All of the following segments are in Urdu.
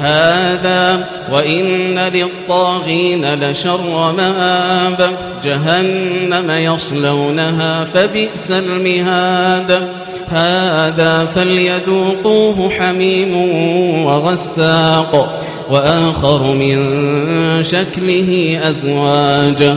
هذا وإن للطاغين لشر مآب جهنم يصلونها فبئس المهاد. هذا فليذوقوه حميم وغساق. وآخر من شكله أزواج.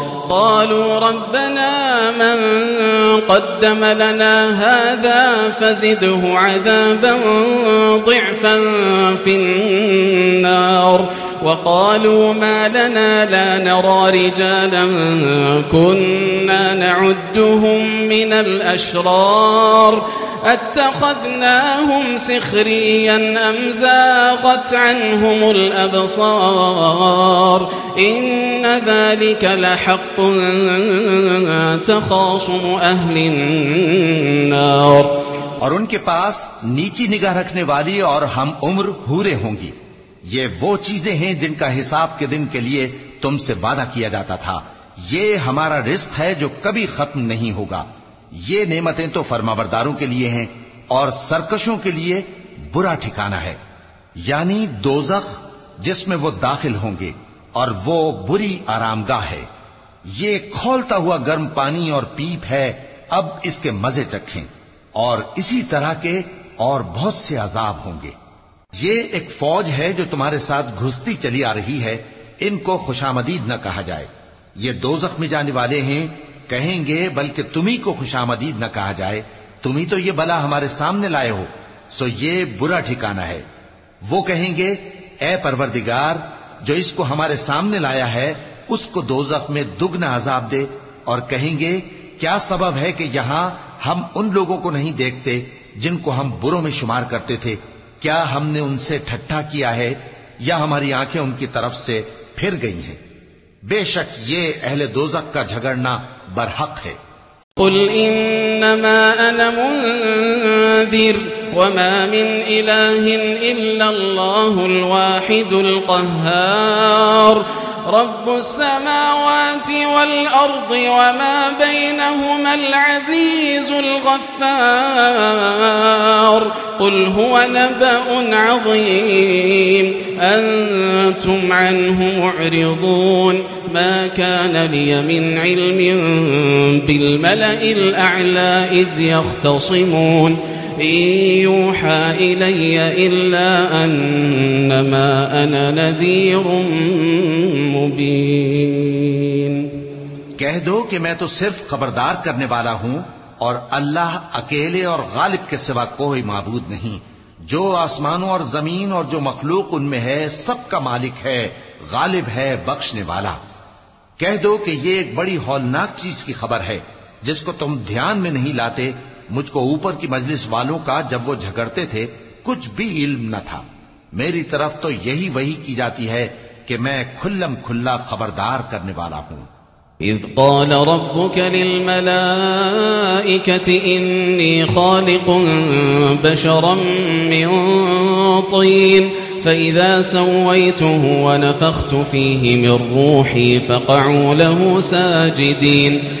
وقالوا ربنا من قدم لنا هذا فزده عذابا ضعفا في النار وقالوا ما لنا لا نرى رجالا كنا نعدهم من الأشرار اتخذناهم سخريا أم زاغت عنهم الأبصار إن ذلك لحق تخاصم أهل النار اور ان کے پاس نیچی نگاہ رکھنے والی اور ہم عمر ہورے ہوں گی۔ یہ وہ چیزیں ہیں جن کا حساب کے دن کے لیے تم سے وعدہ کیا جاتا تھا۔ یہ ہمارا رزق ہے جو کبھی ختم نہیں ہوگا۔ یہ نعمتیں تو فرمابرداروں کے لیے ہیں اور سرکشوں کے لیے برا ٹھکانہ ہے۔ یعنی دوزخ جس میں وہ داخل ہوں گے اور وہ بری آرام گاہ ہے۔ یہ کھولتا ہوا گرم پانی اور پیپ ہے۔ اب اس کے مزے چکھیں اور اسی طرح کے اور بہت سے عذاب ہوں گے۔ یہ ایک فوج ہے جو تمہارے ساتھ گھستی چلی آ رہی ہے، ان کو خوشامدید نہ کہا جائے۔ یہ دوزخ میں جانے والے ہیں، کہیں گے بلکہ تمہیں کو خوشامدید نہ کہا جائے۔ تمہیں تو یہ بلا ہمارے سامنے لائے ہو، سو یہ برا ٹھکانہ ہے۔ وہ کہیں گے، اے پروردگار، جو اس کو ہمارے سامنے لایا ہے، اس کو دوزخ میں دگنا عذاب دے۔ اور کہیں گے، کیا سبب ہے کہ یہاں ہم ان لوگوں کو نہیں دیکھتے جن کو ہم بروں میں شمار کرتے تھے؟ کیا ہم نے ان سے ٹھٹھا کیا ہے یا ہماری آنکھیں ان کی طرف سے پھر گئی ہیں؟ بے شک یہ اہل دوزک کا جھگڑنا برحق ہے۔ قل انما انا منذر وما من إله الا الله الواحد القهار رب السماوات والأرض وما بينهما العزيز الغفار. قل هو نبأ عظيم. أنتم عنه معرضون. ما كان لي من علم بالملأ الأعلى إذ يختصمون. إن يوحى إلي إلا أنما أنا نذير مبين. کہہ دو کہ میں تو صرف خبردار کرنے والا ہوں اور اللہ اکیلے اور غالب کے سوا کوئی معبود نہیں۔ جو آسمانوں اور زمین اور جو مخلوق ان میں ہے، سب کا مالک ہے، غالب ہے، بخشنے والا۔ کہہ دو کہ یہ ایک بڑی ہولناک چیز کی خبر ہے، جس کو تم دھیان میں نہیں لاتے مجھ کو اوپر کی مجلس والوں کا جب وہ جھگڑتے تھے، کچھ بھی علم نہ تھا۔ میری طرف تو یہی وہی کی جاتی ہے کہ میں کھلم کھلا خبردار کرنے والا ہوں۔ إذ قال ربك للملائكة إني خالق بشرا من طين، فإذا سويته ونفخت فيه من روحي فقعوا له ساجدين۔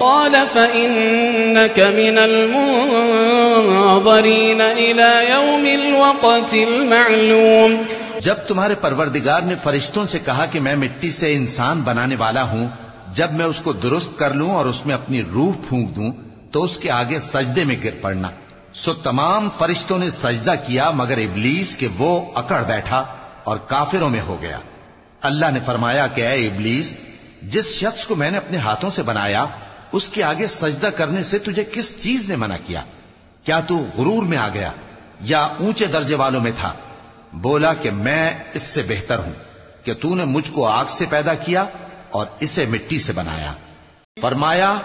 قال فإنك من المنظرين إلى يوم الوقت المعلوم. جب تمہارے پروردگار نے فرشتوں سے کہا کہ میں مٹی سے انسان بنانے والا ہوں، جب میں اس کو درست کر لوں اور اس میں اپنی روح پھونک دوں، تو اس کے آگے سجدے میں گر پڑنا۔ سو تمام فرشتوں نے سجدہ کیا، مگر ابلیس کہ وہ اکڑ بیٹھا اور کافروں میں ہو گیا۔ اللہ نے فرمایا کہ اے ابلیس، جس شخص کو میں نے اپنے ہاتھوں سے بنایا اس کے آگے سجدہ کرنے سے تجھے کس چیز نے منع کیا؟ کیا تو غرور میں آ گیا یا اونچے درجے والوں میں تھا؟ بولا کہ میں اس سے بہتر ہوں کہ تو نے مجھ کو آگ سے پیدا کیا اور اسے مٹی سے بنایا۔ فرمایا،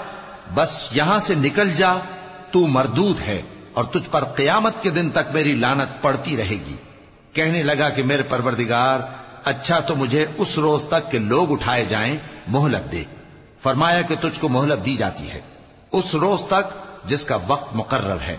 بس یہاں سے نکل جا، تو مردود ہے اور تجھ پر قیامت کے دن تک میری لانت پڑتی رہے گی۔ کہنے لگا کہ میرے پروردگار اچھا تو مجھے اس روز تک کہ لوگ اٹھائے جائیں، مہلت دے۔ فرمایا کہ تجھ کو مہلت دی جاتی ہے۔ اس روز تک جس کا وقت مقرر ہے۔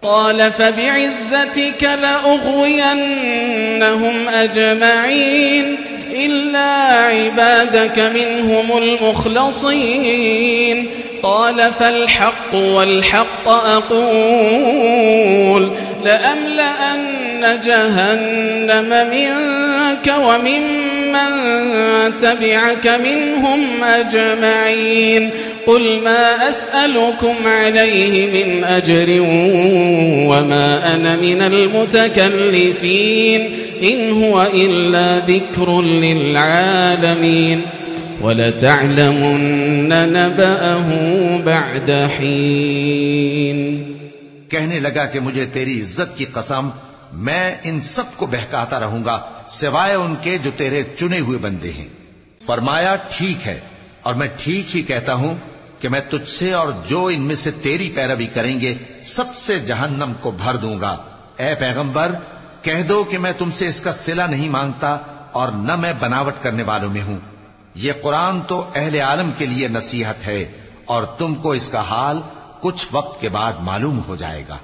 قال فبعزتك لأغوينهم أجمعين إلا عبادك منهم المخلصين۔ قال فالحق والحق أقول، لأملأن جهنم منك ومن من تبعك منهم أجمعين قل ما أسألكم عليه من أجر وما أنا من المتكلفين إن هو إلا ذكر للعالمين ولتعلمن نبأه بعد حين کہنے لگا کہ مجھے تیری عزت کی قسم میں ان سب کو بہکاتا رہوں گا، سوائے ان کے جو تیرے چنے ہوئے بندے ہیں۔ فرمایا، ٹھیک ہے۔ اور میں ٹھیک ہی کہتا ہوں کہ میں تجھ سے اور جو ان میں سے تیری پیروی کریں گے، سب سے جہنم کو بھر دوں گا۔ اے پیغمبر، کہہ دو کہ میں تم سے اس کا سلا نہیں مانگتا اور نہ میں بناوٹ کرنے والوں میں ہوں۔ یہ قرآن تو اہل عالم کے لیے نصیحت ہے اور تم کو اس کا حال کچھ وقت کے بعد معلوم ہو جائے گا۔